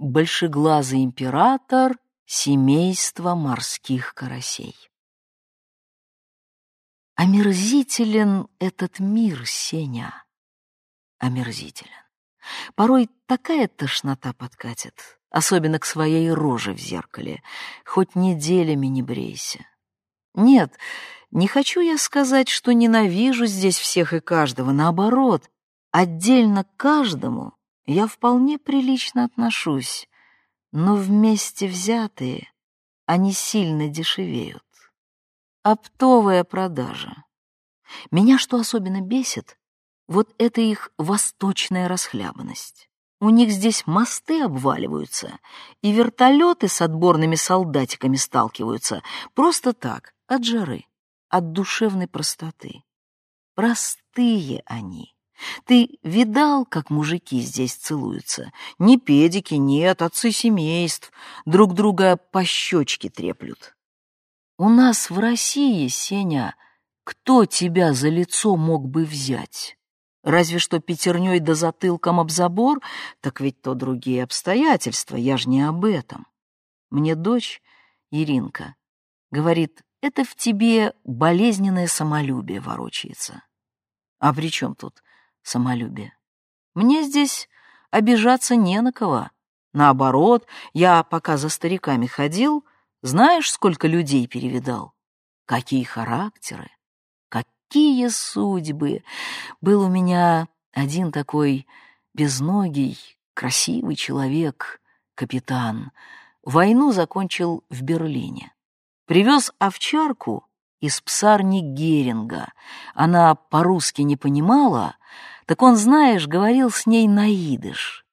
большеглазый император семейства морских карасей. Омерзителен этот мир, Сеня, омерзителен. Порой такая тошнота подкатит, особенно к своей роже в зеркале, хоть неделями не брейся. Нет, не хочу я сказать, что ненавижу здесь всех и каждого, наоборот, отдельно каждому я вполне прилично отношусь, но вместе взятые они сильно дешевеют. Оптовая продажа. Меня что особенно бесит, вот это их восточная расхлябанность. У них здесь мосты обваливаются, и вертолеты с отборными солдатиками сталкиваются просто так, от жары, от душевной простоты. Простые они. Ты видал, как мужики здесь целуются? Ни педики, нет, отцы семейств, друг друга по щечке треплют. У нас в России, Сеня, кто тебя за лицо мог бы взять? Разве что пятерней да затылком об забор, так ведь то другие обстоятельства, я ж не об этом. Мне дочь, Иринка, говорит, это в тебе болезненное самолюбие ворочается. А при чем тут самолюбие? Мне здесь обижаться не на кого. Наоборот, я пока за стариками ходил, знаешь, сколько людей перевидал? Какие характеры, какие судьбы. Был у меня один такой безногий, красивый человек, капитан. Войну закончил в Берлине. Привез овчарку из псарни Геринга. Она по-русски не понимала, так он, знаешь, говорил с ней на идыш.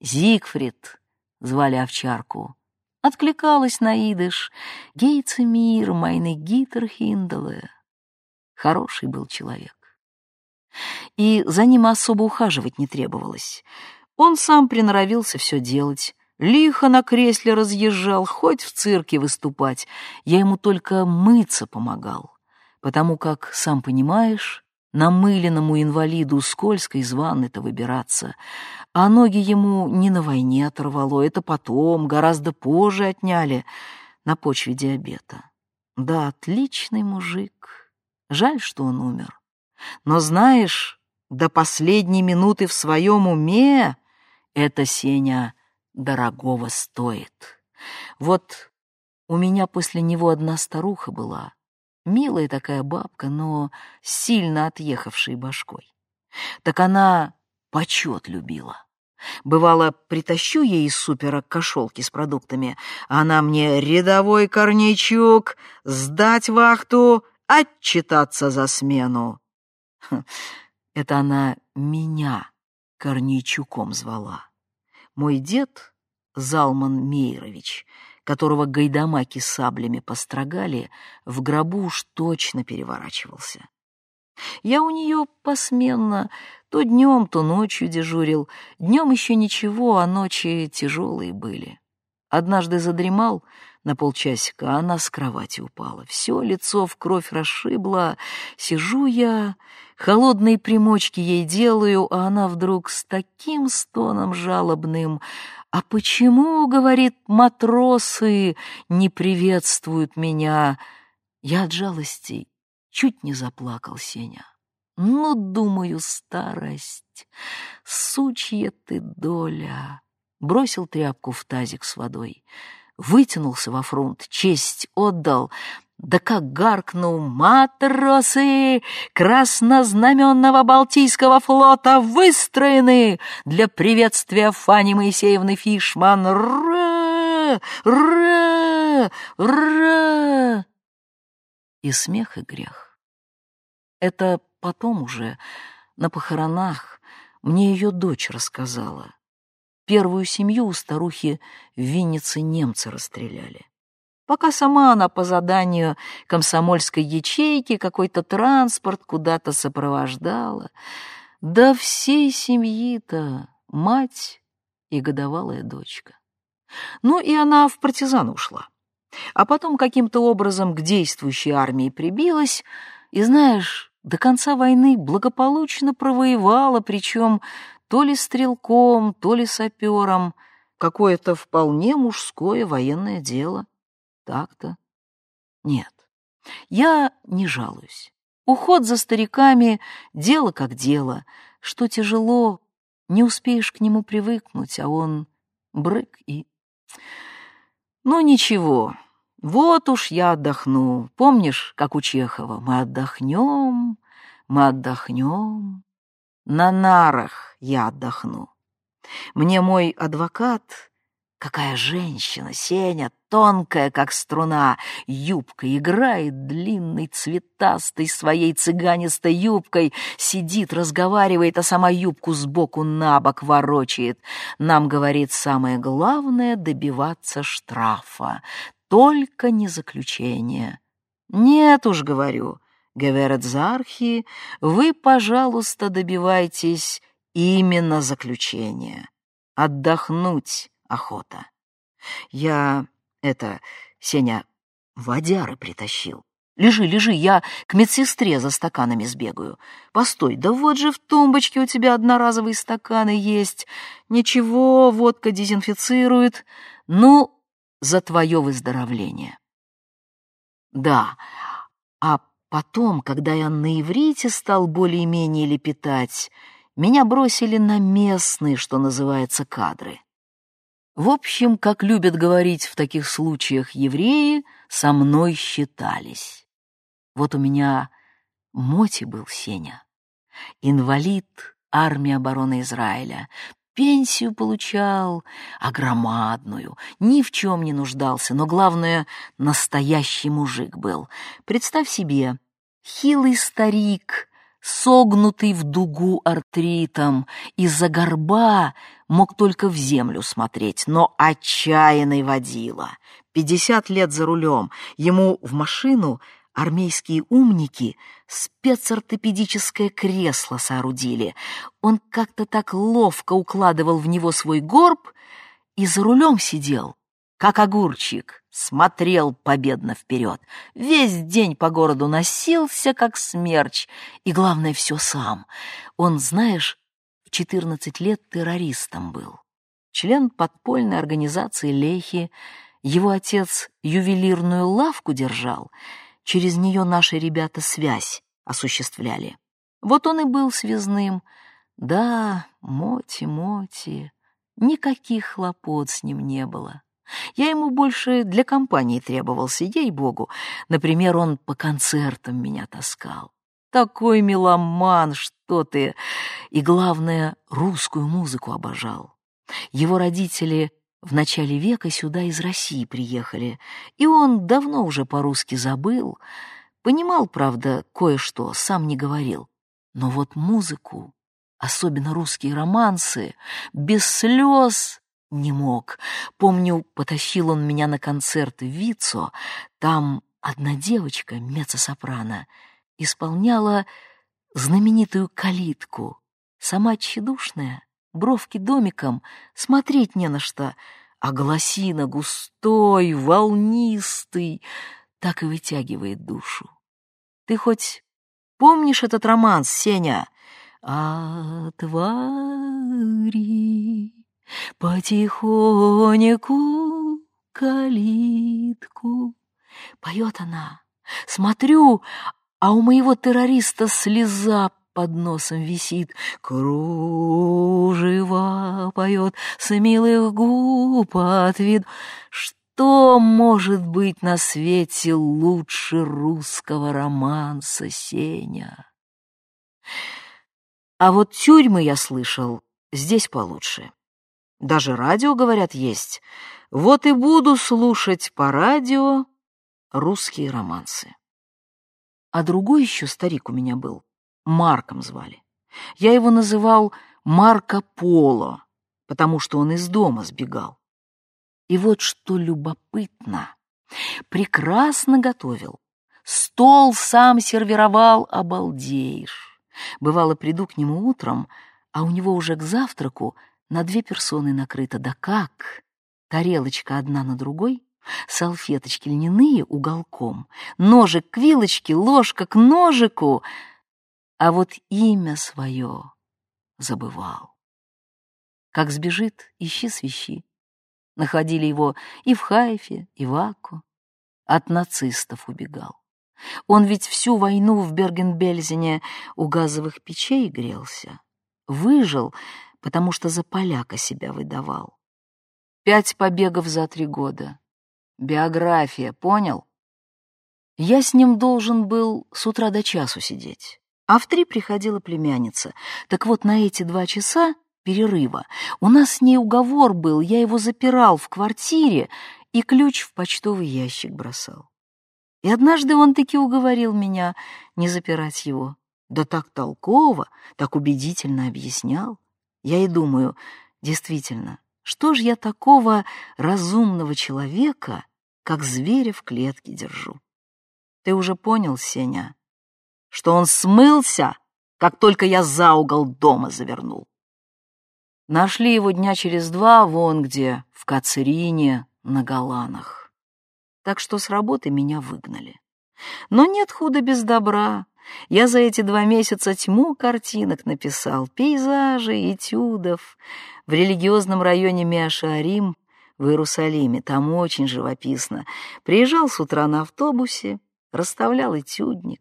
Зигфрид звали овчарку откликалась на идыш «Гейца мир, майны гитер хинделе». Хороший был человек. И за ним особо ухаживать не требовалось. Он сам приноровился все делать, лихо на кресле разъезжал, хоть в цирке выступать. Я ему только мыться помогал, потому как, сам понимаешь, намыленному инвалиду скользко из ванны-то выбираться, а ноги ему не на войне оторвало, это потом, гораздо позже отняли, на почве диабета. Да, отличный мужик. Жаль, что он умер. Но знаешь, до последней минуты в своем уме это, Сеня, дорогого стоит. Вот у меня после него одна старуха была, Милая такая бабка, но сильно отъехавшей башкой. Так она почет любила. Бывало, притащу ей из супера кошелки с продуктами, а она мне рядовой корнейчук, сдать вахту, отчитаться за смену. Хм, это она меня корнейчуком звала. Мой дед, Залман Мейрович, которого гайдамаки саблями построгали, в гробу уж точно переворачивался. Я у нее посменно то днем, то ночью дежурил. Днем еще ничего, а ночи тяжелые были. Однажды задремал на полчасика, она с кровати упала. Все лицо в кровь расшибло. Сижу я, холодные примочки ей делаю, а она вдруг с таким стоном жалобным «А почему, — говорит, — матросы не приветствуют меня?» Я от жалости чуть не заплакал, Сеня. Ну, думаю, старость, сучья ты доля. Бросил тряпку в тазик с водой, вытянулся во фронт, честь отдал, да как гаркнул «Матросы краснознаменного Балтийского флота выстроены для приветствия Фани Моисеевны Фишман! Ра! Ра! Ра!» И смех, и грех. Это потом уже, на похоронах, мне ее дочь рассказала. Первую семью у старухи в Виннице немцы расстреляли пока сама она по заданию комсомольской ячейки какой-то транспорт куда-то сопровождала. Да всей семьи-то мать и годовалая дочка. Ну и она в партизан ушла. А потом каким-то образом к действующей армии прибилась, и, знаешь, до конца войны благополучно провоевала, причем то ли стрелком, то ли сапером, какое-то вполне мужское военное дело. Так-то. Нет, я не жалуюсь. Уход за стариками — дело как дело. Что тяжело, не успеешь к нему привыкнуть, а он брык и... Ну, ничего, вот уж я отдохну. Помнишь, как у Чехова? Мы отдохнем, мы отдохнем. На нарах я отдохну. Мне мой адвокат Какая женщина, Сеня, тонкая, как струна, юбка играет длинной, цветастой своей цыганистой юбкой, сидит, разговаривает, а сама юбку сбоку на бок ворочает. Нам говорит самое главное — добиваться штрафа, только не заключения. Нет уж, говорю, Геверет Зархи, вы, пожалуйста, добивайтесь именно заключения. Отдохнуть охота. Я, это, Сеня, водяры притащил. Лежи, лежи, я к медсестре за стаканами сбегаю. Постой, да вот же в тумбочке у тебя одноразовые стаканы есть. Ничего, водка дезинфицирует. Ну, за твое выздоровление. Да, а потом, когда я на иврите стал более-менее лепетать, меня бросили на местные, что называется, кадры. В общем, как любят говорить в таких случаях евреи, со мной считались. Вот у меня Моти был Сеня, инвалид армии обороны Израиля, пенсию получал, а ни в чем не нуждался, но, главное, настоящий мужик был. Представь себе, хилый старик, согнутый в дугу артритом, из-за горба мог только в землю смотреть, но отчаянный водила. Пятьдесят лет за рулем, ему в машину армейские умники спецортопедическое кресло соорудили. Он как-то так ловко укладывал в него свой горб и за рулем сидел, как огурчик, смотрел победно вперед. Весь день по городу носился, как смерч, и, главное, все сам. Он, знаешь, в 14 лет террористом был. Член подпольной организации Лехи, его отец ювелирную лавку держал, через нее наши ребята связь осуществляли. Вот он и был связным. Да, Моти, Моти, никаких хлопот с ним не было. Я ему больше для компании требовался, ей-богу. Например, он по концертам меня таскал. Такой меломан, что ты! И, главное, русскую музыку обожал. Его родители в начале века сюда из России приехали, и он давно уже по-русски забыл. Понимал, правда, кое-что, сам не говорил. Но вот музыку, особенно русские романсы, без слез не мог. Помню, потащил он меня на концерт в Вицо. Там одна девочка, меццо-сопрано, исполняла знаменитую калитку. Сама тщедушная, бровки домиком, смотреть не на что, а голосина густой, волнистый, так и вытягивает душу. Ты хоть помнишь этот романс, Сеня? «А твари Потихоньку калитку. Поет она. Смотрю, а у моего террориста слеза под носом висит. Кружева поет с милых губ ответ. Что может быть на свете лучше русского романса, Сеня? А вот тюрьмы, я слышал, здесь получше. Даже радио, говорят, есть. Вот и буду слушать по радио русские романсы. А другой еще старик у меня был. Марком звали. Я его называл Марко Поло, потому что он из дома сбегал. И вот что любопытно. Прекрасно готовил. Стол сам сервировал, обалдеешь. Бывало, приду к нему утром, а у него уже к завтраку на две персоны накрыто. Да как? Тарелочка одна на другой, салфеточки льняные уголком, ножик к вилочке, ложка к ножику. А вот имя свое забывал. Как сбежит, ищи свищи. Находили его и в Хайфе, и в Акку. От нацистов убегал. Он ведь всю войну в Берген-Бельзене у газовых печей грелся. Выжил, потому что за поляка себя выдавал. Пять побегов за три года. Биография, понял? Я с ним должен был с утра до часу сидеть. А в три приходила племянница. Так вот, на эти два часа перерыва у нас с ней уговор был, я его запирал в квартире и ключ в почтовый ящик бросал. И однажды он таки уговорил меня не запирать его. Да так толково, так убедительно объяснял. Я и думаю, действительно, что ж я такого разумного человека, как зверя в клетке держу? Ты уже понял, Сеня, что он смылся, как только я за угол дома завернул. Нашли его дня через два вон где, в Кацерине, на Голанах. Так что с работы меня выгнали. Но нет худа без добра. Я за эти два месяца тьму картинок написал, пейзажей, этюдов. В религиозном районе Миашарим в Иерусалиме, там очень живописно. Приезжал с утра на автобусе, расставлял этюдник.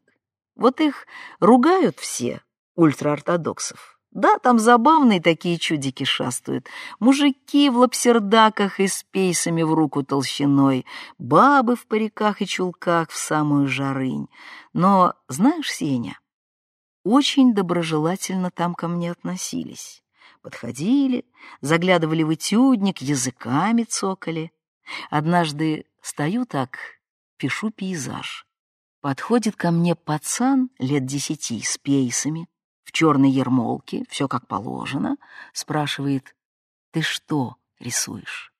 Вот их ругают все, ультраортодоксов. Да, там забавные такие чудики шастают. Мужики в лапсердаках и с пейсами в руку толщиной, бабы в париках и чулках в самую жарынь. Но, знаешь, Сеня, очень доброжелательно там ко мне относились. Подходили, заглядывали в этюдник, языками цокали. Однажды стою так, пишу пейзаж. Подходит ко мне пацан лет десяти с пейсами, в черной ермолке, все как положено, спрашивает, «Ты что рисуешь?»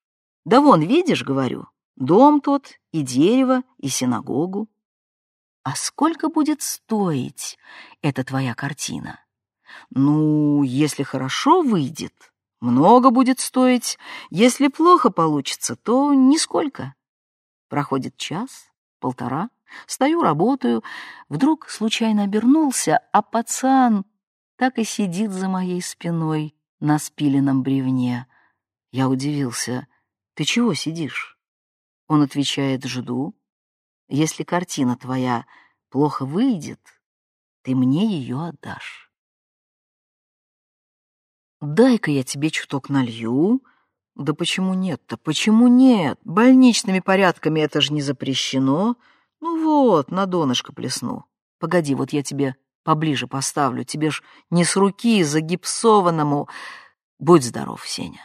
«Да вон, видишь, — говорю, — дом тот, и дерево, и синагогу». «А сколько будет стоить эта твоя картина?» «Ну, если хорошо выйдет, много будет стоить. Если плохо получится, то нисколько». Проходит час, полтора, Стою, работаю, вдруг случайно обернулся, а пацан так и сидит за моей спиной на спиленном бревне. Я удивился. «Ты чего сидишь?» Он отвечает, «Жду. Если картина твоя плохо выйдет, ты мне ее отдашь». «Дай-ка я тебе чуток налью». «Да почему нет-то? Почему нет? Больничными порядками это же не запрещено». Ну вот, на донышко плесну. Погоди, вот я тебе поближе поставлю. Тебе ж не с руки, загипсованному. Будь здоров, Сеня.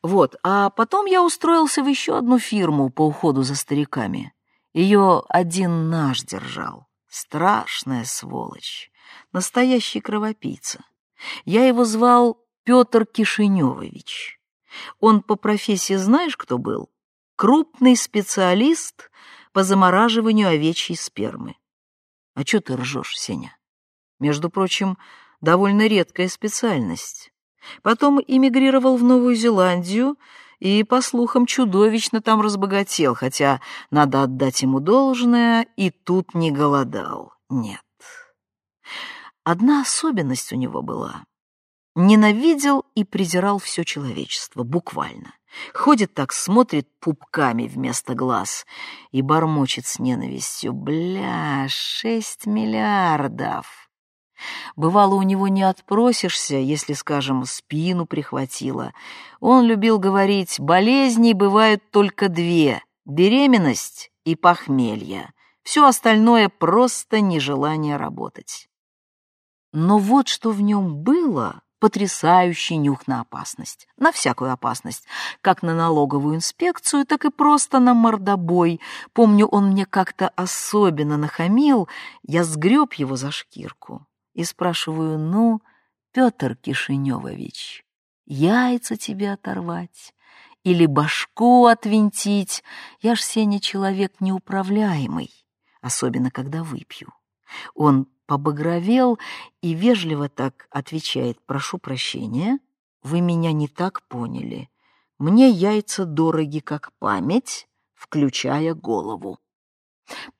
Вот, а потом я устроился в еще одну фирму по уходу за стариками. Ее один наш держал. Страшная сволочь. Настоящий кровопийца. Я его звал Петр Кишиневович. Он по профессии знаешь, кто был? Крупный специалист по замораживанию овечьей спермы. А что ты ржешь, Сеня? Между прочим, довольно редкая специальность. Потом эмигрировал в Новую Зеландию и, по слухам, чудовищно там разбогател, хотя, надо отдать ему должное, и тут не голодал. Нет. Одна особенность у него была. Ненавидел и презирал все человечество, буквально. Ходит так, смотрит пупками вместо глаз и бормочет с ненавистью. Бля, шесть миллиардов! Бывало, у него не отпросишься, если, скажем, спину прихватило. Он любил говорить, болезней бывают только две — беременность и похмелье. Все остальное — просто нежелание работать. Но вот что в нем было, потрясающий нюх на опасность, на всякую опасность, как на налоговую инспекцию, так и просто на мордобой. Помню, он мне как-то особенно нахамил, я сгреб его за шкирку и спрашиваю, ну, Петр Кишиневович, яйца тебе оторвать или башку отвинтить? Я ж, Сеня, человек неуправляемый, особенно когда выпью. Он побагровел и вежливо так отвечает «Прошу прощения, вы меня не так поняли. Мне яйца дороги, как память, включая голову».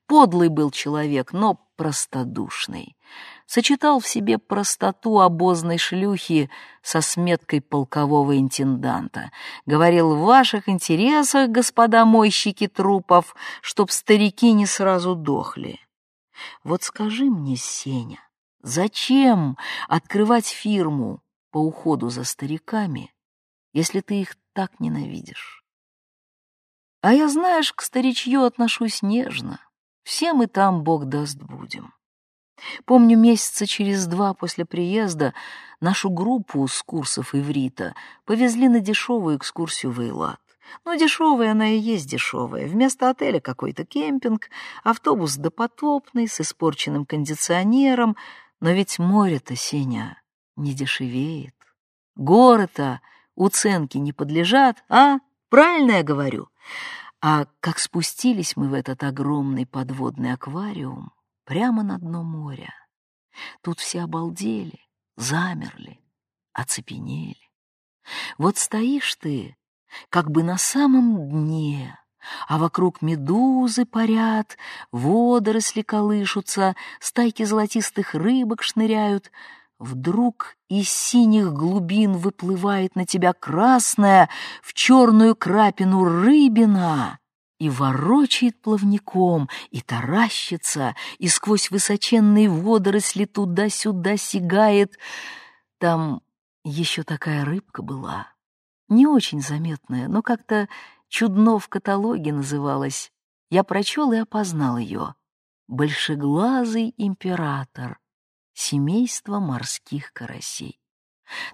Подлый был человек, но простодушный. Сочетал в себе простоту обозной шлюхи со сметкой полкового интенданта. Говорил, в ваших интересах, господа мойщики трупов, чтоб старики не сразу дохли. Вот скажи мне, Сеня, зачем открывать фирму по уходу за стариками, если ты их так ненавидишь? А я, знаешь, к старичью отношусь нежно. Все мы там, Бог даст, будем. Помню, месяца через два после приезда нашу группу с курсов иврита повезли на дешевую экскурсию в Эйлат. Но дешевая она и есть дешевая. Вместо отеля какой-то кемпинг, автобус допотопный, с испорченным кондиционером. Но ведь море-то, Сеня, не дешевеет. Горы-то уценки не подлежат, а? Правильно я говорю? А как спустились мы в этот огромный подводный аквариум, прямо на дно моря, тут все обалдели, замерли, оцепенели. Вот стоишь ты как бы на самом дне, а вокруг медузы парят, водоросли колышутся, стайки золотистых рыбок шныряют. Вдруг из синих глубин выплывает на тебя красная в черную крапину рыбина и ворочает плавником, и таращится, и сквозь высоченные водоросли туда-сюда сигает. Там еще такая рыбка была — не очень заметная, но как-то чудно в каталоге называлась. Я прочел и опознал ее. «Большеглазый император. Семейство морских карасей».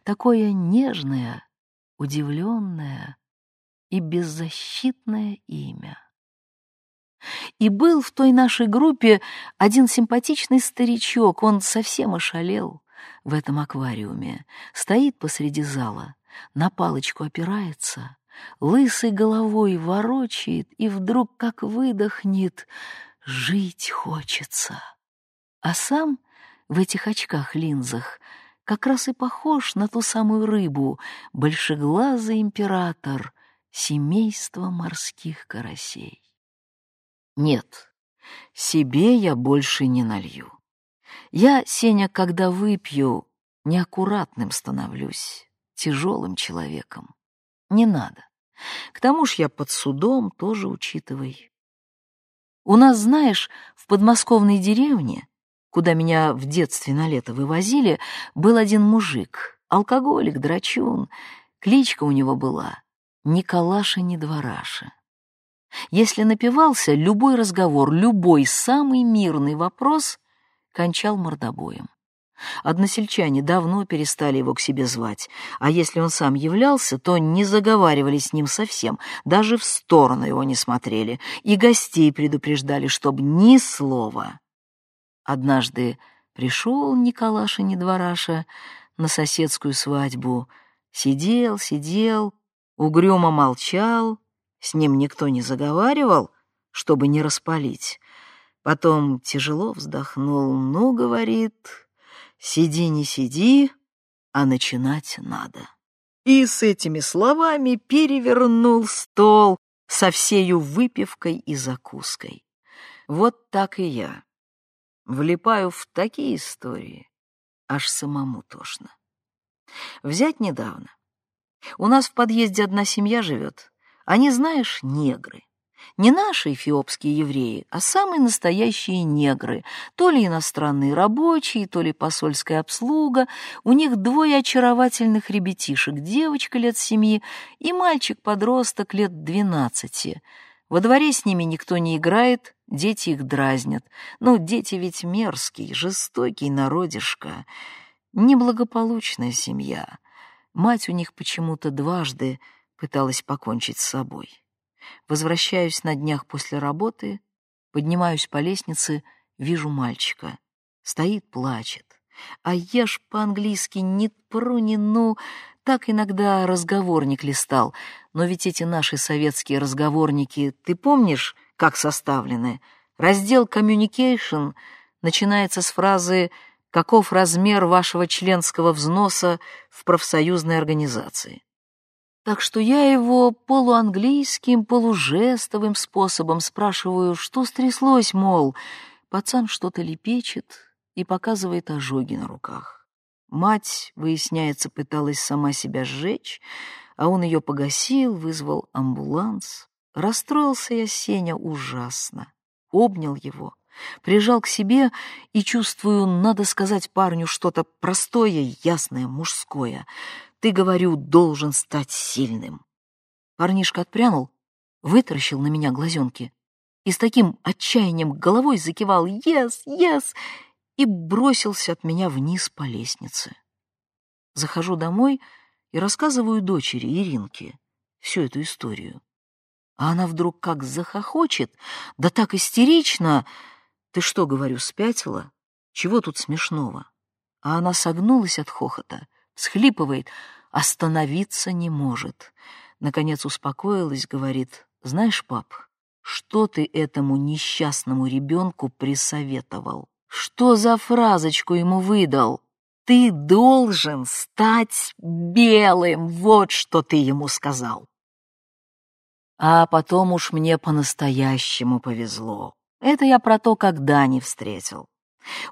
Такое нежное, удивленное и беззащитное имя. И был в той нашей группе один симпатичный старичок, он совсем ошалел в этом аквариуме, стоит посреди зала, на палочку опирается, лысой головой ворочает и вдруг как выдохнет «жить хочется». А сам в этих очках-линзах как раз и похож на ту самую рыбу, большеглазый император, семейство морских карасей. Нет, себе я больше не налью. Я, Сеня, когда выпью, неаккуратным становлюсь тяжелым человеком. Не надо. К тому ж я под судом, тоже учитывай. У нас, знаешь, в подмосковной деревне, куда меня в детстве на лето вывозили, был один мужик, алкоголик, драчун. Кличка у него была Николаша Недвораша. Если напивался, любой разговор, любой самый мирный вопрос кончал мордобоем. Односельчане давно перестали его к себе звать, а если он сам являлся, то не заговаривали с ним совсем, даже в сторону его не смотрели, и гостей предупреждали, чтобы ни слова. Однажды пришел Николаша Недвораша на соседскую свадьбу, сидел, сидел, угрюмо молчал, с ним никто не заговаривал, чтобы не распалить. Потом тяжело вздохнул, ну, говорит, Сиди, не сиди, а начинать надо. И с этими словами перевернул стол со всею выпивкой и закуской. Вот так и я. Влипаю в такие истории, аж самому тошно. Взять недавно. У нас в подъезде одна семья живет. Они, знаешь, негры. Не наши эфиопские евреи, а самые настоящие негры, то ли иностранные рабочие, то ли посольская обслуга. У них двое очаровательных ребятишек, девочка лет семи и мальчик-подросток лет двенадцати. Во дворе с ними никто не играет, дети их дразнят. Ну, дети ведь мерзкий, жестокий народишко. Неблагополучная семья. Мать у них почему-то дважды пыталась покончить с собой. Возвращаюсь на днях после работы, поднимаюсь по лестнице, вижу мальчика. Стоит, плачет. А я ж по-английски ни пру, ни ну, так иногда разговорник листал. Но ведь эти наши советские разговорники, ты помнишь, как составлены? Раздел «Communication» начинается с фразы «Каков размер вашего членского взноса в профсоюзной организации?» Так что я его полуанглийским, полужестовым способом спрашиваю, что стряслось, мол, пацан что-то лепечет и показывает ожоги на руках. Мать, выясняется, пыталась сама себя сжечь, а он ее погасил, вызвал амбуланс. Расстроился я, Сеня, ужасно. Обнял его, прижал к себе и чувствую, надо сказать парню что-то простое, ясное, мужское. Ты, говорю, должен стать сильным. Парнишка отпрянул, вытаращил на меня глазенки и с таким отчаянием головой закивал «Yes, yes!» и бросился от меня вниз по лестнице. Захожу домой и рассказываю дочери Иринке всю эту историю. А она вдруг как захохочет, да так истерично. Ты что, говорю, спятила? Чего тут смешного? А она согнулась от хохота, схлипывает, остановиться не может. Наконец успокоилась, говорит, знаешь, пап, что ты этому несчастному ребенку присоветовал? Что за фразочку ему выдал? Ты должен стать белым, вот что ты ему сказал. А потом уж мне по-настоящему повезло. Это я про то, как Дани встретил.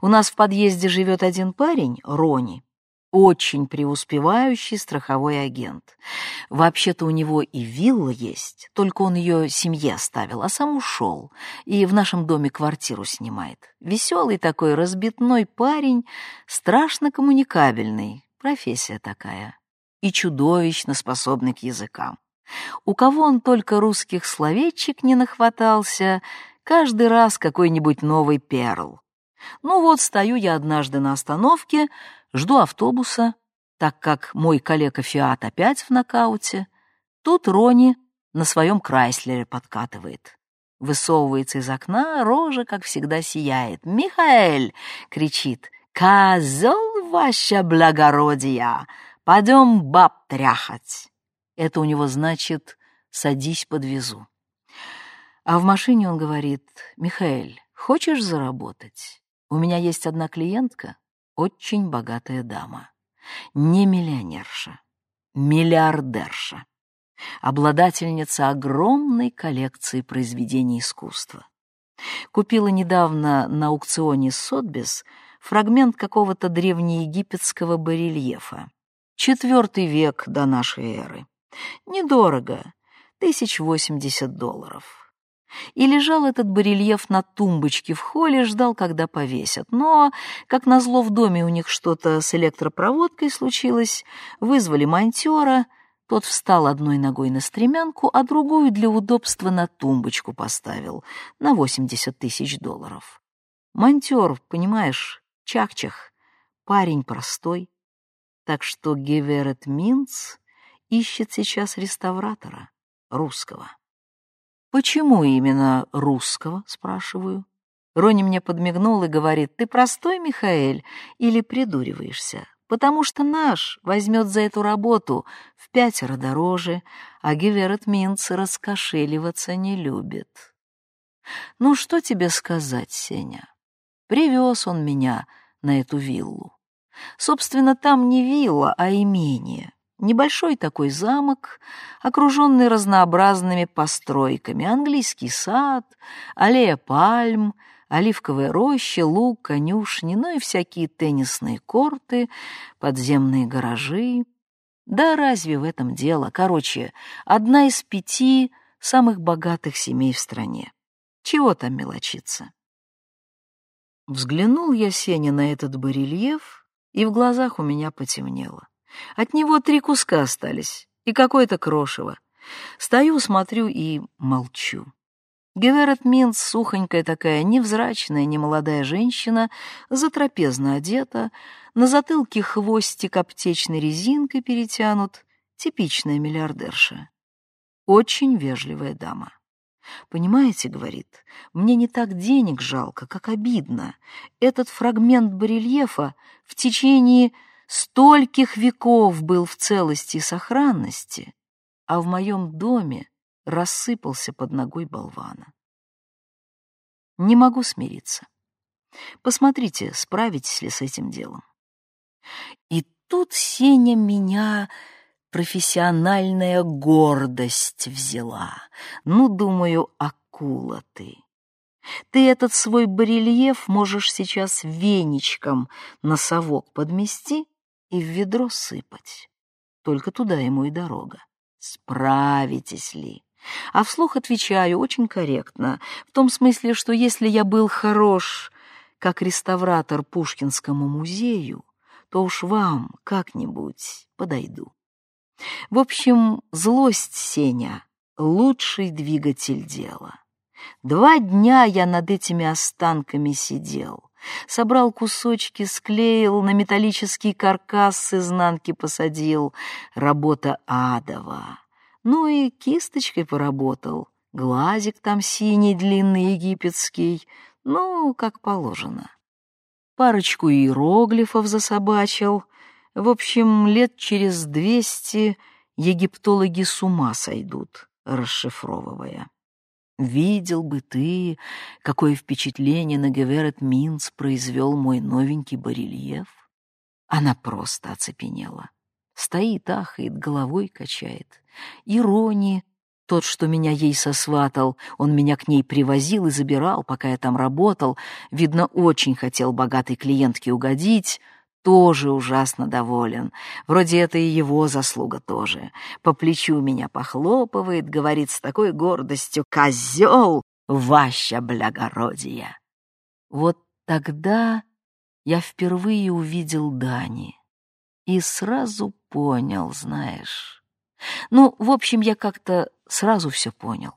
У нас в подъезде живет один парень, Рони, очень преуспевающий страховой агент. Вообще-то у него и вилла есть, только он ее семье оставил, а сам ушел и в нашем доме квартиру снимает. Веселый такой разбитной парень, страшно коммуникабельный, профессия такая, и чудовищно способный к языкам. У кого он только русских словечек не нахватался, каждый раз какой-нибудь новый перл. Ну вот, стою я однажды на остановке, жду автобуса, так как мой коллега Фиат опять в нокауте. Тут Рони на своем Крайслере подкатывает. Высовывается из окна, рожа, как всегда, сияет. «Михаэль!» — кричит. «Козел, ваше благородие! Пойдем баб тряхать!» Это у него значит «садись, подвезу». А в машине он говорит, «Михаэль, хочешь заработать? У меня есть одна клиентка, очень богатая дама. Не миллионерша, миллиардерша. Обладательница огромной коллекции произведений искусства. Купила недавно на аукционе Сотбис фрагмент какого-то древнеегипетского барельефа. Четвертый век до нашей эры. Недорого, тысяч восемьдесят долларов. И лежал этот барельеф на тумбочке в холле, ждал, когда повесят. Но, как назло, в доме у них что-то с электропроводкой случилось, вызвали монтера, тот встал одной ногой на стремянку, а другую для удобства на тумбочку поставил на 80 тысяч долларов. Монтер, понимаешь, чакчах, парень простой. Так что Геверет Минц ищет сейчас реставратора русского. «Почему именно русского?» — спрашиваю. Рони мне подмигнул и говорит, «Ты простой, Михаэль, или придуриваешься? Потому что наш возьмет за эту работу в пятеро дороже, а Геверет Минц раскошеливаться не любит». «Ну, что тебе сказать, Сеня? Привез он меня на эту виллу. Собственно, там не вилла, а имение. Небольшой такой замок, окруженный разнообразными постройками. Английский сад, аллея пальм, оливковая роща, луг, конюшни, ну и всякие теннисные корты, подземные гаражи. Да разве в этом дело? Короче, одна из пяти самых богатых семей в стране. Чего там мелочиться? Взглянул я, Сеня, на этот барельеф, и в глазах у меня потемнело. От него три куска остались и какое-то крошево. Стою, смотрю и молчу. Геверет Минц, сухонькая такая, невзрачная, немолодая женщина, затрапезно одета, на затылке хвостик аптечной резинкой перетянут, типичная миллиардерша. Очень вежливая дама. «Понимаете, — говорит, — мне не так денег жалко, как обидно. Этот фрагмент барельефа в течение стольких веков был в целости и сохранности, а в моем доме рассыпался под ногой болвана. Не могу смириться. Посмотрите, справитесь ли с этим делом. И тут Сеня меня профессиональная гордость взяла. Ну, думаю, акула ты. Ты этот свой барельеф можешь сейчас веничком на совок подмести и в ведро сыпать. Только туда ему и дорога. Справитесь ли? А вслух отвечаю очень корректно, в том смысле, что если я был хорош как реставратор Пушкинскому музею, то уж вам как-нибудь подойду. В общем, злость, Сеня, лучший двигатель дела. Два дня я над этими останками сидел. Собрал кусочки, склеил, на металлический каркас с изнанки посадил. Работа адова. Ну и кисточкой поработал. Глазик там синий, длинный, египетский. Ну, как положено. Парочку иероглифов засобачил. В общем, лет через двести египтологи с ума сойдут, расшифровывая. Видел бы ты, какое впечатление на Геверет Минц произвел мой новенький барельеф. Она просто оцепенела. Стоит, ахает, головой качает. Иронии. Тот, что меня ей сосватал, он меня к ней привозил и забирал, пока я там работал. Видно, очень хотел богатой клиентке угодить — тоже ужасно доволен. Вроде это и его заслуга тоже. По плечу меня похлопывает, говорит с такой гордостью «Козел, ваща благородия!» Вот тогда я впервые увидел Дани и сразу понял, знаешь. Ну, в общем, я как-то сразу все понял.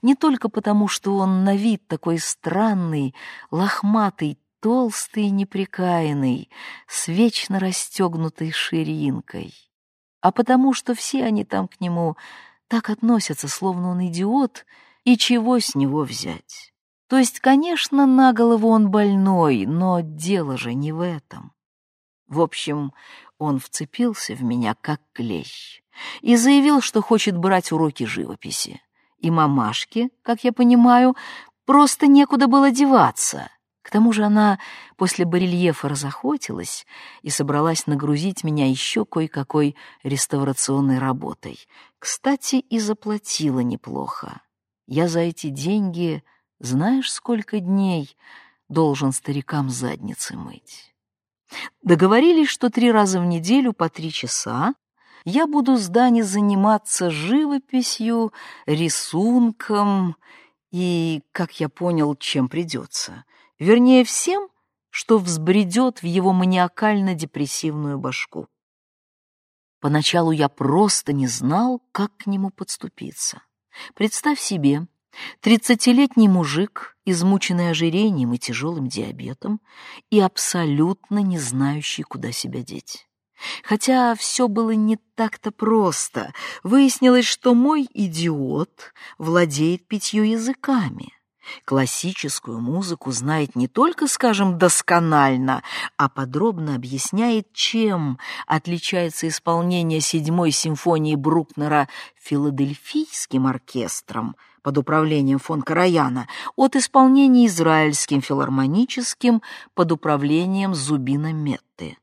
Не только потому, что он на вид такой странный, лохматый толстый и неприкаянный, с вечно расстегнутой ширинкой, а потому что все они там к нему так относятся, словно он идиот, и чего с него взять? То есть, конечно, на голову он больной, но дело же не в этом. В общем, он вцепился в меня как клещ и заявил, что хочет брать уроки живописи. И мамашке, как я понимаю, просто некуда было деваться — к тому же она после барельефа разохотилась и собралась нагрузить меня еще кое-какой реставрационной работой. Кстати, и заплатила неплохо. Я за эти деньги, знаешь, сколько дней должен старикам задницы мыть. Договорились, что три раза в неделю по три часа я буду с Дани заниматься живописью, рисунком и, как я понял, чем придется — Вернее, всем, что взбредет в его маниакально-депрессивную башку. Поначалу я просто не знал, как к нему подступиться. Представь себе, тридцатилетний мужик, измученный ожирением и тяжелым диабетом, и абсолютно не знающий, куда себя деть. Хотя все было не так-то просто. Выяснилось, что мой идиот владеет пятью языками — Классическую музыку знает не только, скажем, досконально, а подробно объясняет, чем отличается исполнение седьмой симфонии Брукнера филадельфийским оркестром под управлением фон Караяна от исполнения израильским филармоническим под управлением Зубина Метты.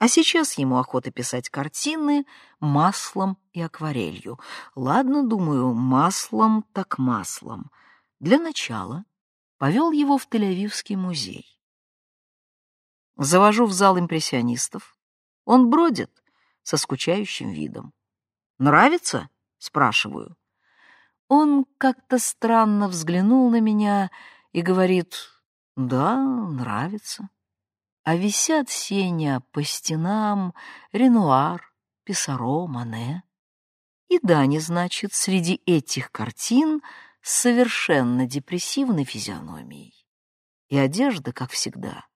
А сейчас ему охота писать картины маслом и акварелью. Ладно, думаю, маслом так маслом. Для начала повел его в Тель-Авивский музей. Завожу в зал импрессионистов. Он бродит со скучающим видом. «Нравится?» — спрашиваю. Он как-то странно взглянул на меня и говорит, «Да, нравится». А висят сеня по стенам Ренуар, Писаро, Мане. И да, не значит, среди этих картин — с совершенно депрессивной физиономией. И одежда, как всегда,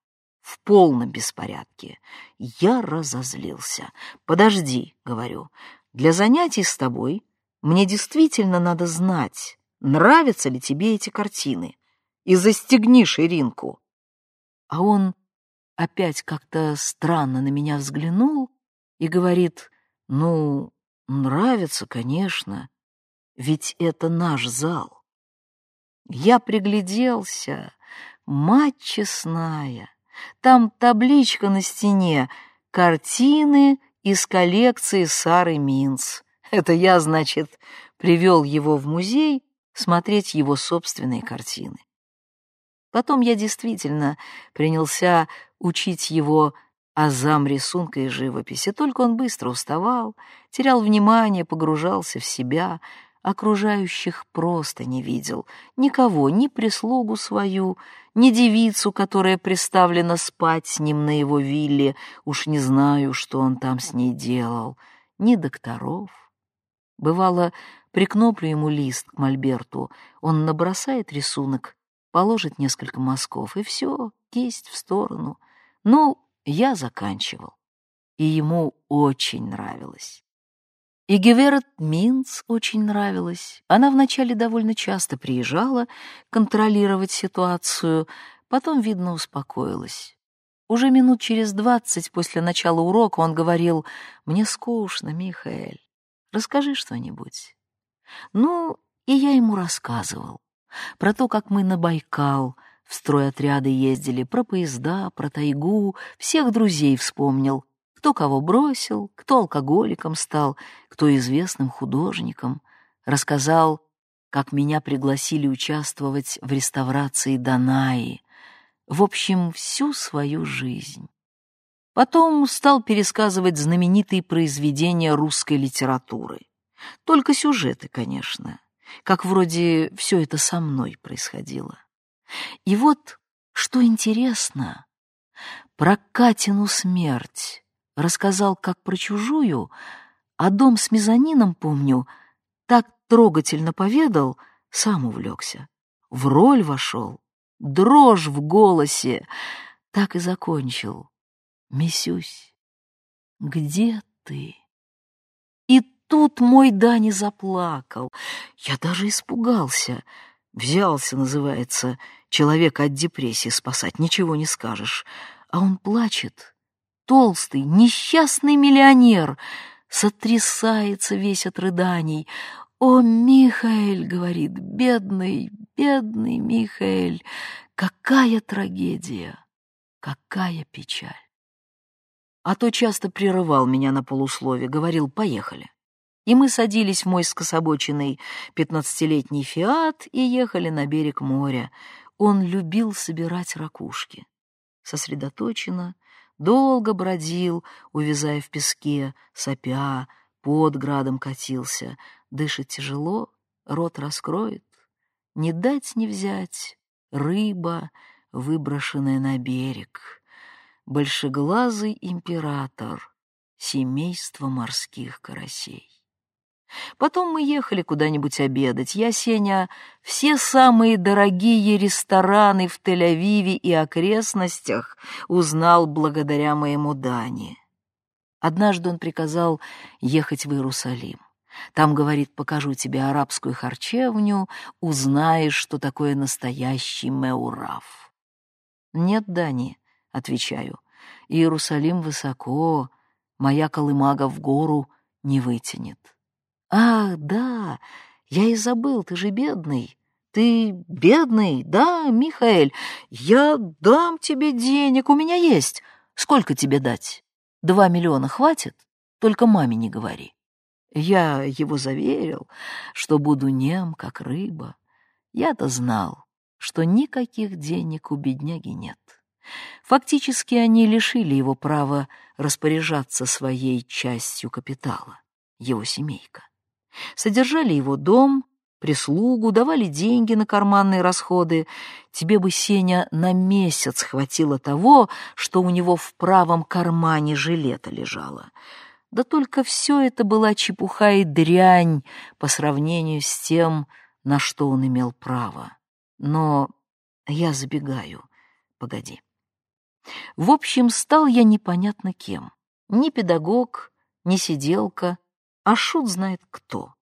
в полном беспорядке. Я разозлился. «Подожди», — говорю, — «для занятий с тобой мне действительно надо знать, нравятся ли тебе эти картины, и застегни ширинку». А он опять как-то странно на меня взглянул и говорит, «Ну, нравится, конечно, ведь это наш зал. Я пригляделся, мать честная, там табличка на стене «Картины из коллекции Сары Минц. Это я, значит, привел его в музей смотреть его собственные картины. Потом я действительно принялся учить его азам рисунка и живописи, только он быстро уставал, терял внимание, погружался в себя, окружающих просто не видел, никого, ни прислугу свою, ни девицу, которая приставлена спать с ним на его вилле, уж не знаю, что он там с ней делал, ни докторов. Бывало, прикноплю ему лист к мольберту, он набросает рисунок, положит несколько мазков, и все, кисть в сторону. Ну, я заканчивал, и ему очень нравилось. И Геверет Минц очень нравилось. Она вначале довольно часто приезжала контролировать ситуацию, потом, видно, успокоилась. Уже минут через двадцать после начала урока он говорил, «Мне скучно, Михаэль, расскажи что-нибудь». Ну, и я ему рассказывал про то, как мы на Байкал в стройотряды ездили, про поезда, про тайгу, всех друзей вспомнил, кто кого бросил, кто алкоголиком стал, кто известным художником. Рассказал, как меня пригласили участвовать в реставрации Данаи. В общем, всю свою жизнь. Потом стал пересказывать знаменитые произведения русской литературы. Только сюжеты, конечно, как вроде все это со мной происходило. И вот, что интересно, про Катину смерть рассказал как про чужую, а дом с мезонином, помню, так трогательно поведал, сам увлекся. В роль вошел, дрожь в голосе, так и закончил. Мисюсь, где ты? И тут мой Дани заплакал. Я даже испугался. Взялся, называется, человека от депрессии спасать, ничего не скажешь. А он плачет, толстый, несчастный миллионер, сотрясается весь от рыданий. «О, Михаэль!» — говорит, «бедный, бедный Михаэль! Какая трагедия! Какая печаль!» А то часто прерывал меня на полуслове, говорил «поехали». И мы садились в мой скособоченный пятнадцатилетний «Фиат» и ехали на берег моря. Он любил собирать ракушки. Сосредоточенно, Долго бродил, увязая в песке, сопя, под градом катился. Дышит тяжело, рот раскроет. Не дать не взять, рыба, выброшенная на берег. Большеглазый император, семейство морских карасей. Потом мы ехали куда-нибудь обедать. Я, Сеня, все самые дорогие рестораны в Тель-Авиве и окрестностях узнал благодаря моему Дане. Однажды он приказал ехать в Иерусалим. Там, говорит, покажу тебе арабскую харчевню, узнаешь, что такое настоящий меурав. Нет, Дани, отвечаю, Иерусалим высоко, моя колымага в гору не вытянет. «Ах, да, я и забыл, ты же бедный. Ты бедный, да, Михаэль? Я дам тебе денег, у меня есть. Сколько тебе дать? Два миллиона хватит? Только маме не говори». Я его заверил, что буду нем, как рыба. Я-то знал, что никаких денег у бедняги нет. Фактически они лишили его права распоряжаться своей частью капитала, его семейка. Содержали его дом, прислугу, давали деньги на карманные расходы. Тебе бы, Сеня, на месяц хватило того, что у него в правом кармане жилета лежало. Да только все это была чепуха и дрянь по сравнению с тем, на что он имел право. Но я забегаю. Погоди. В общем, стал я непонятно кем. Ни педагог, ни сиделка, а шут знает кто.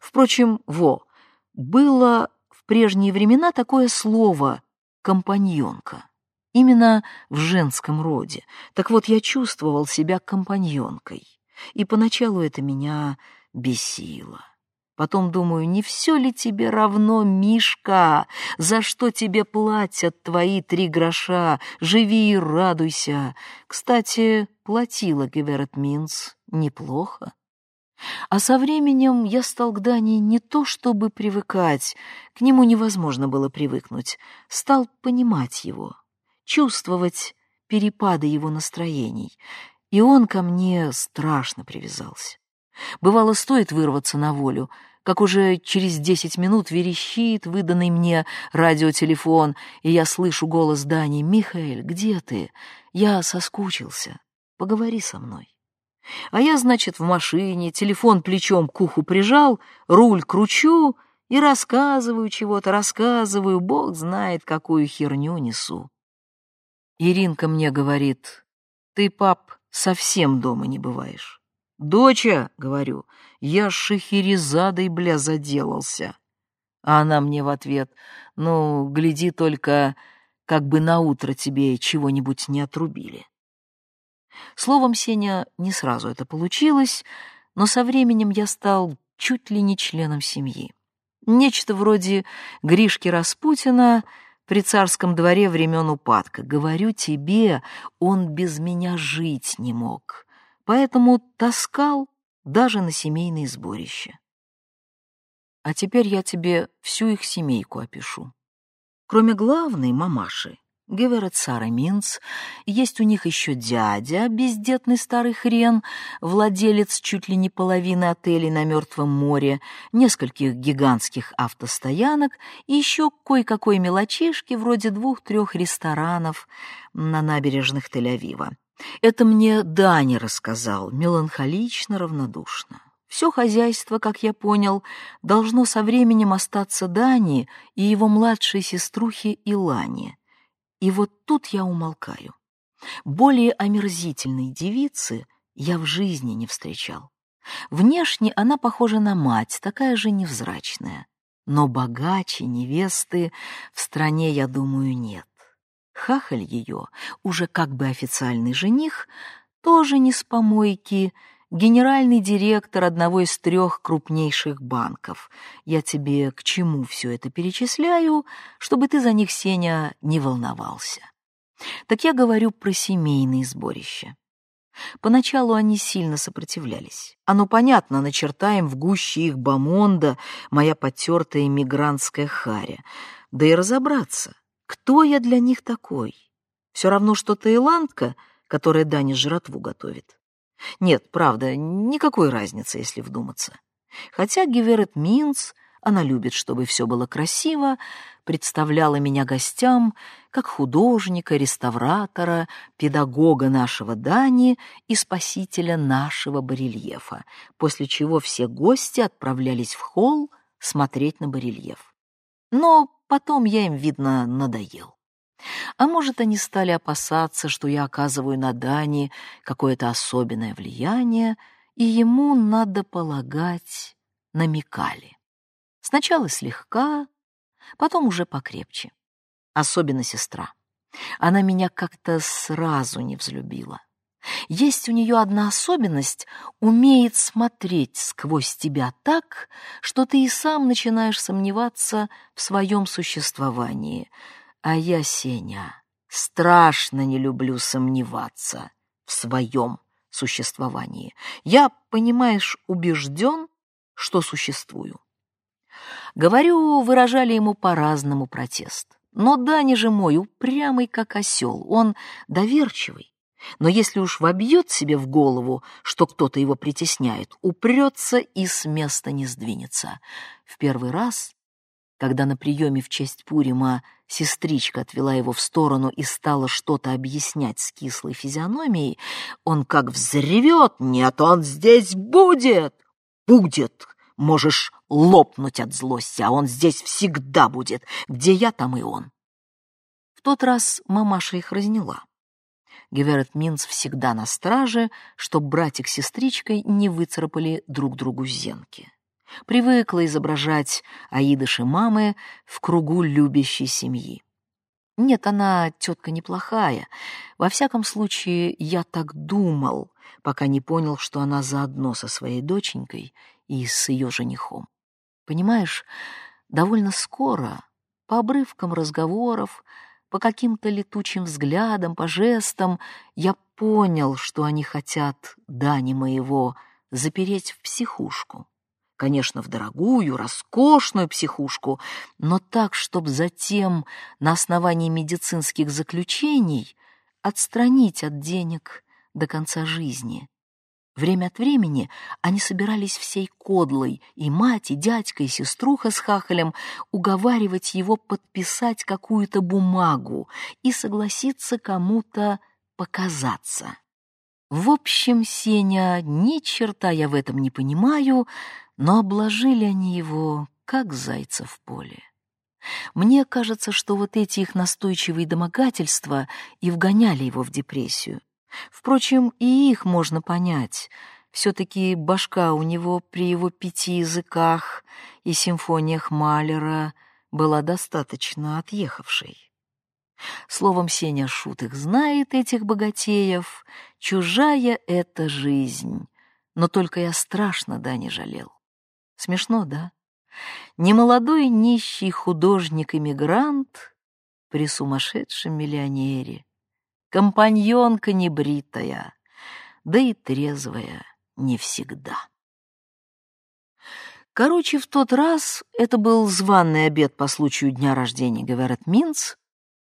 Впрочем, во, было в прежние времена такое слово «компаньонка». Именно в женском роде. Так вот, я чувствовал себя компаньонкой. И поначалу это меня бесило. Потом думаю, не все ли тебе равно, Мишка? За что тебе платят твои три гроша? Живи и радуйся. Кстати, платила Геверет Минц Неплохо. А со временем я стал к Дане не то чтобы привыкать, к нему невозможно было привыкнуть, стал понимать его, чувствовать перепады его настроений, и он ко мне страшно привязался. Бывало, стоит вырваться на волю, как уже через десять минут верещит выданный мне радиотелефон, и я слышу голос Дани «Михаэль, где ты? Я соскучился. Поговори со мной». А я, значит, в машине, телефон плечом к уху прижал, руль кручу и рассказываю чего-то, рассказываю, бог знает, какую херню несу. Иринка мне говорит, ты, пап, совсем дома не бываешь. «Доча», — говорю, — «я шахерезадой, бля, заделался». А она мне в ответ, «Ну, гляди только, как бы на утро тебе чего-нибудь не отрубили». Словом, Сеня, не сразу это получилось, но со временем я стал чуть ли не членом семьи. Нечто вроде Гришки Распутина при царском дворе времен упадка. Говорю тебе, он без меня жить не мог, поэтому таскал даже на семейные сборища. А теперь я тебе всю их семейку опишу. Кроме главной мамаши, Говорят, Сара Минц. Есть у них еще дядя, бездетный старый хрен, владелец чуть ли не половины отелей на Мертвом море, нескольких гигантских автостоянок и еще кое-какой мелочишки, вроде двух-трех ресторанов на набережных Тель-Авива. Это мне Дани рассказал, меланхолично, равнодушно. Все хозяйство, как я понял, должно со временем остаться Дани и его младшей сеструхе Илане — и вот тут я умолкаю. Более омерзительной девицы я в жизни не встречал. Внешне она похожа на мать, такая же невзрачная. Но богаче невесты в стране, я думаю, нет. Хахаль ее, уже как бы официальный жених, тоже не с помойки, генеральный директор одного из трех крупнейших банков. Я тебе к чему все это перечисляю, чтобы ты за них, Сеня, не волновался. Так я говорю про семейные сборища. Поначалу они сильно сопротивлялись. Оно понятно, начертаем в гуще их бомонда моя потертая мигрантская харя. Да и разобраться, кто я для них такой? Все равно, что таиландка, которая Дане жратву готовит. Нет, правда, никакой разницы, если вдуматься. Хотя Геверет Минц, она любит, чтобы все было красиво, представляла меня гостям как художника, реставратора, педагога нашего Дани и спасителя нашего барельефа, после чего все гости отправлялись в холл смотреть на барельеф. Но потом я им, видно, надоел. А может, они стали опасаться, что я оказываю на Дани какое-то особенное влияние, и ему, надо полагать, намекали. Сначала слегка, потом уже покрепче. Особенно сестра. Она меня как-то сразу не взлюбила. Есть у нее одна особенность — умеет смотреть сквозь тебя так, что ты и сам начинаешь сомневаться в своем существовании — а я, Сеня, страшно не люблю сомневаться в своем существовании. Я, понимаешь, убежден, что существую. Говорю, выражали ему по-разному протест. Но Дани же мой упрямый, как осел, он доверчивый. Но если уж вобьет себе в голову, что кто-то его притесняет, упрется и с места не сдвинется. В первый раз когда на приеме в честь Пурима сестричка отвела его в сторону и стала что-то объяснять с кислой физиономией, он как взревет «Нет, он здесь будет!» «Будет!» Можешь лопнуть от злости, а он здесь всегда будет. Где я, там и он. В тот раз мамаша их разняла. Геверет Минц всегда на страже, чтоб братик с сестричкой не выцарапали друг другу зенки привыкла изображать Аидыш и мамы в кругу любящей семьи. Нет, она тетка неплохая. Во всяком случае, я так думал, пока не понял, что она заодно со своей доченькой и с ее женихом. Понимаешь, довольно скоро, по обрывкам разговоров, по каким-то летучим взглядам, по жестам, я понял, что они хотят Дани моего запереть в психушку. Конечно, в дорогую, роскошную психушку, но так, чтобы затем на основании медицинских заключений отстранить от денег до конца жизни. Время от времени они собирались всей кодлой, и мать, и дядька, и сеструха с хахалем, уговаривать его подписать какую-то бумагу и согласиться кому-то показаться. В общем, Сеня, ни черта я в этом не понимаю, но обложили они его, как зайца в поле. Мне кажется, что вот эти их настойчивые домогательства и вгоняли его в депрессию. Впрочем, и их можно понять. Все-таки башка у него при его пяти языках и симфониях Малера была достаточно отъехавшей. Словом, Сеня Шут их знает, этих богатеев. Чужая эта жизнь. Но только я страшно, да, не жалел. Смешно, да? Немолодой нищий художник-иммигрант при сумасшедшем миллионере компаньонка небритая, да и трезвая не всегда. Короче, в тот раз, это был званный обед по случаю дня рождения, говорят Минц,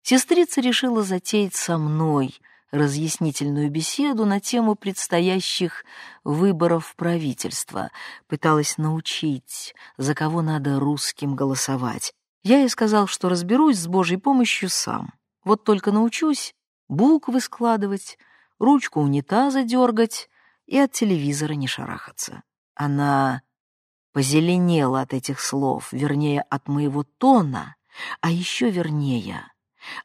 сестрица решила затеять со мной разъяснительную беседу на тему предстоящих выборов правительства, пыталась научить, за кого надо русским голосовать. Я ей сказал, что разберусь с Божьей помощью сам. Вот только научусь, буквы складывать, ручку унитаза дергать и от телевизора не шарахаться. Она позеленела от этих слов, вернее, от моего тона, а еще вернее,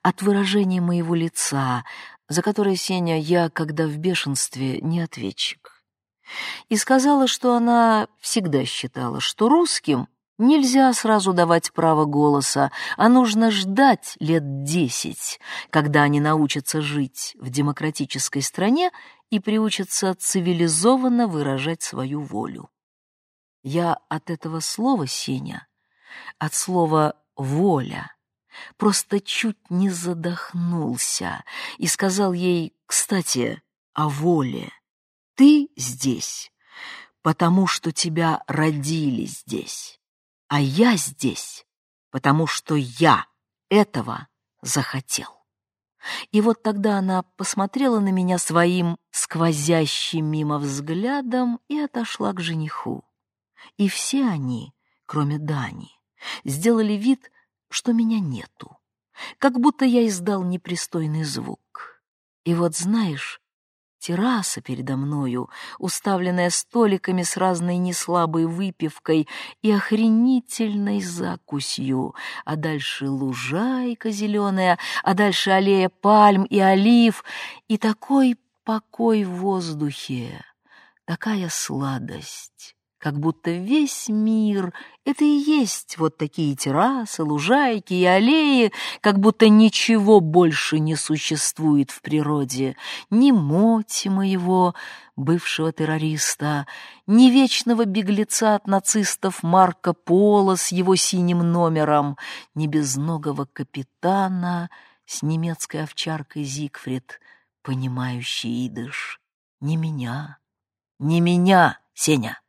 от выражения моего лица, за которое, Сеня, я, когда в бешенстве, не ответчик. И сказала, что она всегда считала, что русским Нельзя сразу давать право голоса, а нужно ждать лет десять, когда они научатся жить в демократической стране и приучатся цивилизованно выражать свою волю. Я от этого слова, Сеня, от слова «воля», просто чуть не задохнулся и сказал ей, кстати, о воле. Ты здесь, потому что тебя родили здесь а я здесь, потому что я этого захотел. И вот тогда она посмотрела на меня своим сквозящим мимо взглядом и отошла к жениху. И все они, кроме Дани, сделали вид, что меня нету, как будто я издал непристойный звук. И вот знаешь, Терраса передо мною, уставленная столиками с разной неслабой выпивкой и охренительной закусью, а дальше лужайка зеленая, а дальше аллея пальм и олив, и такой покой в воздухе, такая сладость как будто весь мир — это и есть вот такие террасы, лужайки и аллеи, как будто ничего больше не существует в природе, ни моти моего, бывшего террориста, ни вечного беглеца от нацистов Марка Пола с его синим номером, ни безногого капитана с немецкой овчаркой Зигфрид, понимающий идыш, ни меня, ни меня, Сеня.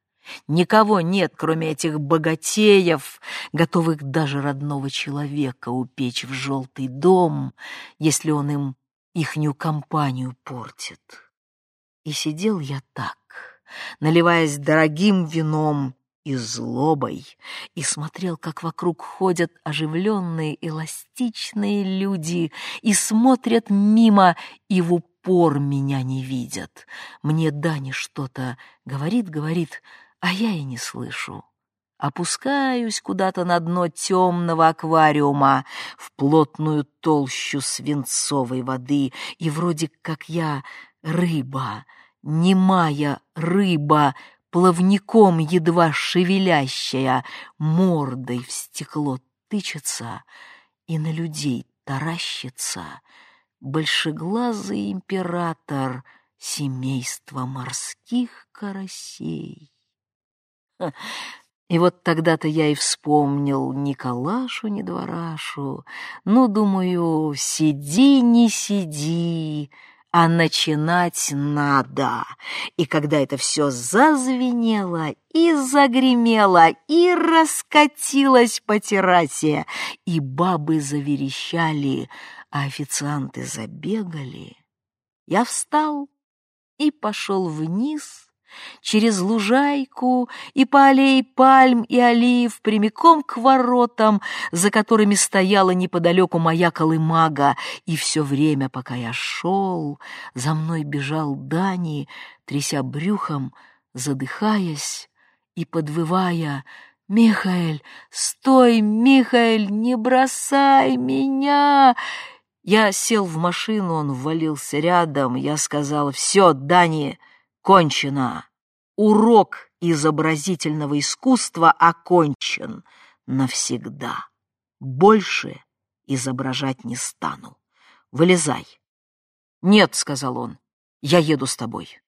Никого нет, кроме этих богатеев, готовых даже родного человека упечь в желтый дом, если он им ихнюю компанию портит. И сидел я так, наливаясь дорогим вином и злобой, и смотрел, как вокруг ходят оживленные, эластичные люди и смотрят мимо и в упор меня не видят. Мне Дани что-то говорит, говорит, а я и не слышу. Опускаюсь куда-то на дно темного аквариума в плотную толщу свинцовой воды, и вроде как я рыба, немая рыба, плавником едва шевелящая, мордой в стекло тычется и на людей таращится, большеглазый император семейства морских карасей. И вот тогда-то я и вспомнил Николашу, не дворашу. Ну, думаю, сиди, не сиди, а начинать надо. И когда это все зазвенело и загремело, и раскатилось по террасе, и бабы заверещали, а официанты забегали, я встал и пошел вниз через лужайку и по аллее пальм и олив прямиком к воротам, за которыми стояла неподалеку моя колымага, и все время, пока я шел, за мной бежал Дани, тряся брюхом, задыхаясь и подвывая «Михаэль, стой, Михаэль, не бросай меня!» Я сел в машину, он ввалился рядом, я сказал «Все, Дани!» Кончено. Урок изобразительного искусства окончен навсегда. Больше изображать не стану. Вылезай. Нет, сказал он, я еду с тобой.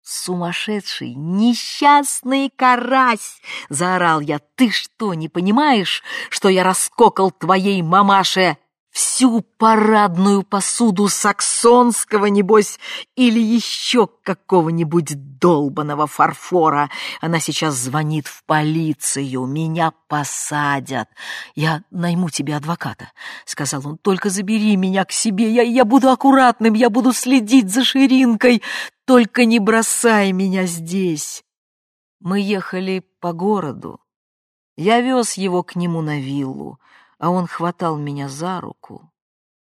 «Сумасшедший, несчастный карась!» — заорал я. «Ты что, не понимаешь, что я раскокал твоей мамаше всю парадную посуду саксонского, небось, или еще какого-нибудь долбаного фарфора. Она сейчас звонит в полицию, меня посадят. Я найму тебе адвоката, — сказал он, — только забери меня к себе, я, я буду аккуратным, я буду следить за ширинкой, только не бросай меня здесь. Мы ехали по городу. Я вез его к нему на виллу а он хватал меня за руку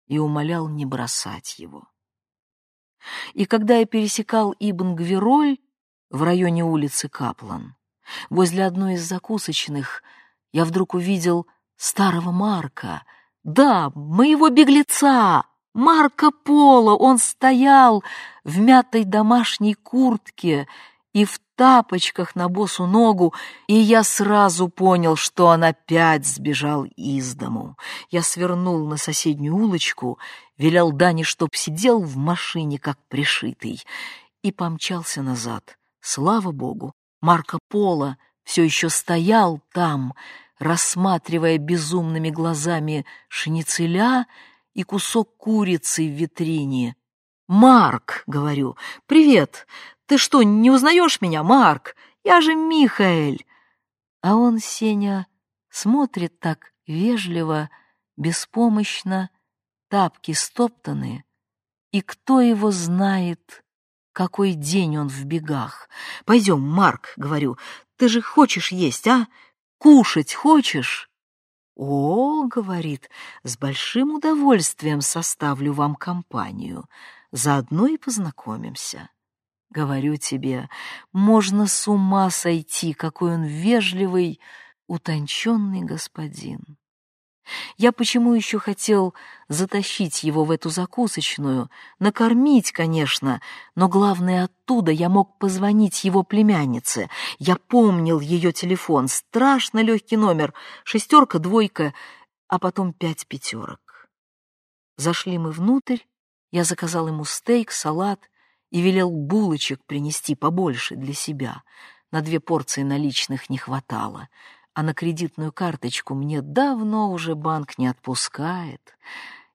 и умолял не бросать его. И когда я пересекал Ибн-Гвироль в районе улицы Каплан, возле одной из закусочных, я вдруг увидел старого Марка, да, моего беглеца, Марка Пола, он стоял в мятой домашней куртке и в тапочках на босу ногу, и я сразу понял, что он опять сбежал из дому. Я свернул на соседнюю улочку, велел Дане, чтоб сидел в машине, как пришитый, и помчался назад. Слава богу, Марко Поло все еще стоял там, рассматривая безумными глазами шницеля и кусок курицы в витрине. «Марк», — говорю, — «привет, ты что, не узнаешь меня, Марк? Я же Михаэль!» А он, Сеня, смотрит так вежливо, беспомощно, тапки стоптаны, и кто его знает, какой день он в бегах. «Пойдем, Марк», — говорю, — «ты же хочешь есть, а? Кушать хочешь?» «О, — говорит, — с большим удовольствием составлю вам компанию, заодно и познакомимся». Говорю тебе, можно с ума сойти, какой он вежливый, утонченный господин. Я почему еще хотел затащить его в эту закусочную, накормить, конечно, но главное оттуда я мог позвонить его племяннице. Я помнил ее телефон, страшно легкий номер, шестерка, двойка, а потом пять пятерок. Зашли мы внутрь, я заказал ему стейк, салат — и велел булочек принести побольше для себя. На две порции наличных не хватало, а на кредитную карточку мне давно уже банк не отпускает.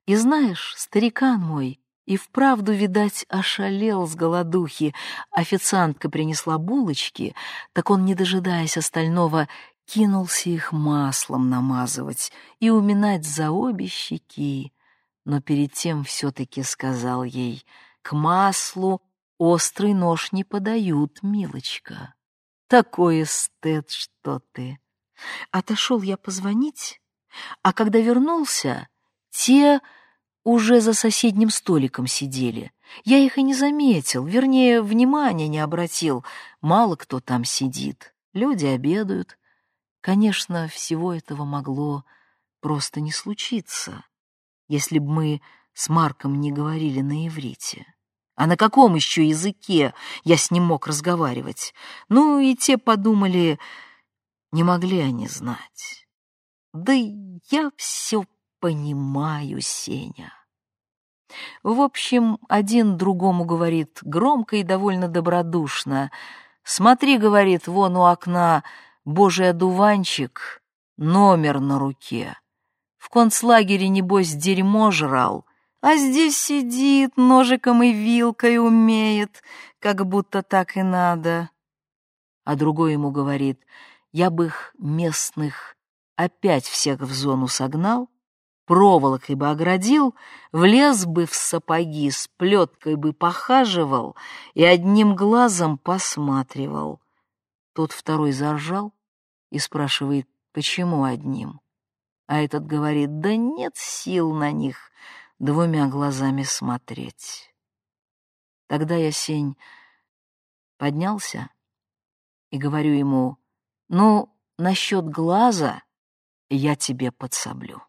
И знаешь, старикан мой, и вправду, видать, ошалел с голодухи. Официантка принесла булочки, так он, не дожидаясь остального, кинулся их маслом намазывать и уминать за обе щеки. Но перед тем все-таки сказал ей — к маслу острый нож не подают, милочка. Такой эстет, что ты. Отошел я позвонить, а когда вернулся, те уже за соседним столиком сидели. Я их и не заметил, вернее, внимания не обратил. Мало кто там сидит, люди обедают. Конечно, всего этого могло просто не случиться, если бы мы с Марком не говорили на иврите. А на каком еще языке я с ним мог разговаривать? Ну, и те подумали, не могли они знать. Да я все понимаю, Сеня. В общем, один другому говорит громко и довольно добродушно. «Смотри, — говорит, — вон у окна божий одуванчик, номер на руке. В концлагере, небось, дерьмо жрал, а здесь сидит, ножиком и вилкой умеет, как будто так и надо. А другой ему говорит, я бы их местных опять всех в зону согнал, проволокой бы оградил, влез бы в сапоги, с плеткой бы похаживал и одним глазом посматривал. Тот второй заржал и спрашивает, почему одним? А этот говорит, да нет сил на них двумя глазами смотреть. Тогда я, Сень, поднялся и говорю ему, ну, насчет глаза я тебе подсоблю.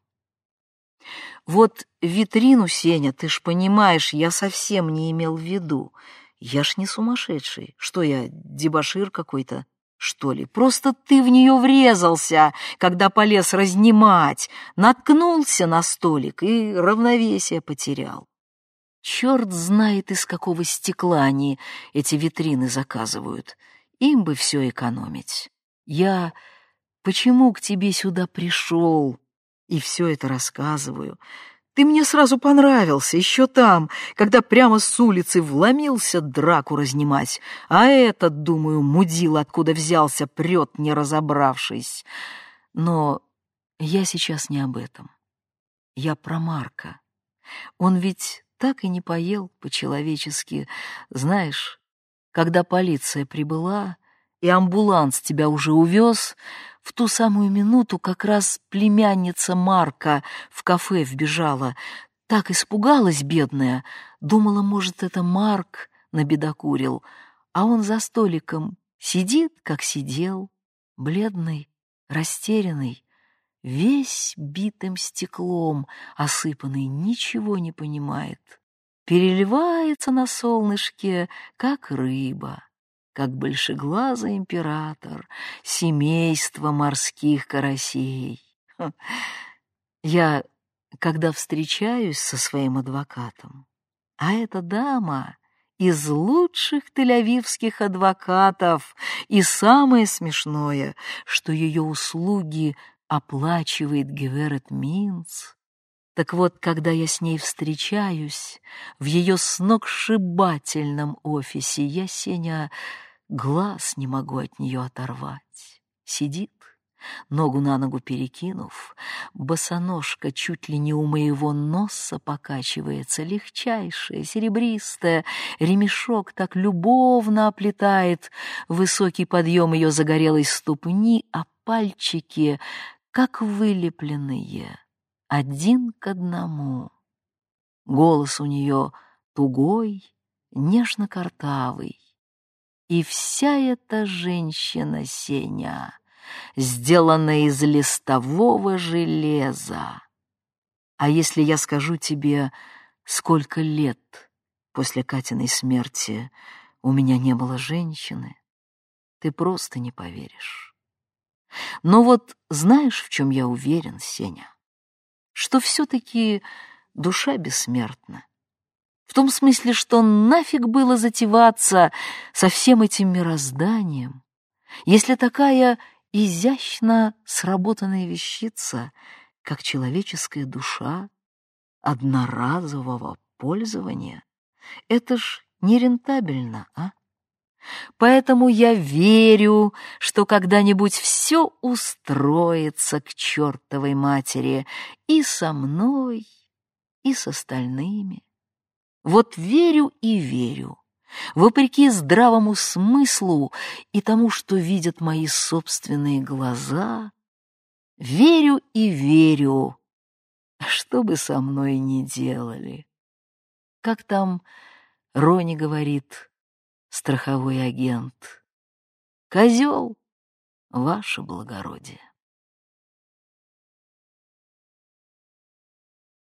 Вот витрину, Сеня, ты ж понимаешь, я совсем не имел в виду. Я ж не сумасшедший. Что я, дебошир какой-то, что ли? Просто ты в нее врезался, когда полез разнимать, наткнулся на столик и равновесие потерял. Черт знает, из какого стекла они эти витрины заказывают. Им бы все экономить. Я почему к тебе сюда пришел? и все это рассказываю. Ты мне сразу понравился, еще там, когда прямо с улицы вломился драку разнимать, а этот, думаю, мудил, откуда взялся, прет, не разобравшись. Но я сейчас не об этом. Я про Марка. Он ведь так и не поел по-человечески. Знаешь, когда полиция прибыла, и амбуланс тебя уже увез, в ту самую минуту как раз племянница Марка в кафе вбежала. Так испугалась бедная, думала, может, это Марк набедокурил, а он за столиком сидит, как сидел, бледный, растерянный, весь битым стеклом осыпанный, ничего не понимает. Переливается на солнышке, как рыба как большеглазый император, семейство морских карасей. Я, когда встречаюсь со своим адвокатом, а эта дама из лучших тель-авивских адвокатов, и самое смешное, что ее услуги оплачивает Геверет Минц, так вот, когда я с ней встречаюсь, в ее сногсшибательном офисе, я, Сеня, глаз не могу от нее оторвать. Сидит, ногу на ногу перекинув, босоножка чуть ли не у моего носа покачивается, легчайшая, серебристая, ремешок так любовно оплетает высокий подъем ее загорелой ступни, а пальчики, как вылепленные, один к одному. Голос у нее тугой, нежно-картавый. И вся эта женщина Сеня сделана из листового железа. А если я скажу тебе, сколько лет после Катиной смерти у меня не было женщины, ты просто не поверишь. Но вот знаешь, в чем я уверен, Сеня? Что все-таки душа бессмертна. В том смысле, что нафиг было затеваться со всем этим мирозданием, если такая изящно сработанная вещица, как человеческая душа, одноразового пользования, это ж нерентабельно, а? Поэтому я верю, что когда-нибудь все устроится к чертовой матери и со мной, и с остальными. Вот верю и верю, вопреки здравому смыслу и тому, что видят мои собственные глаза, верю и верю, что бы со мной ни делали. Как там Рони говорит, страховой агент. Козел, ваше благородие.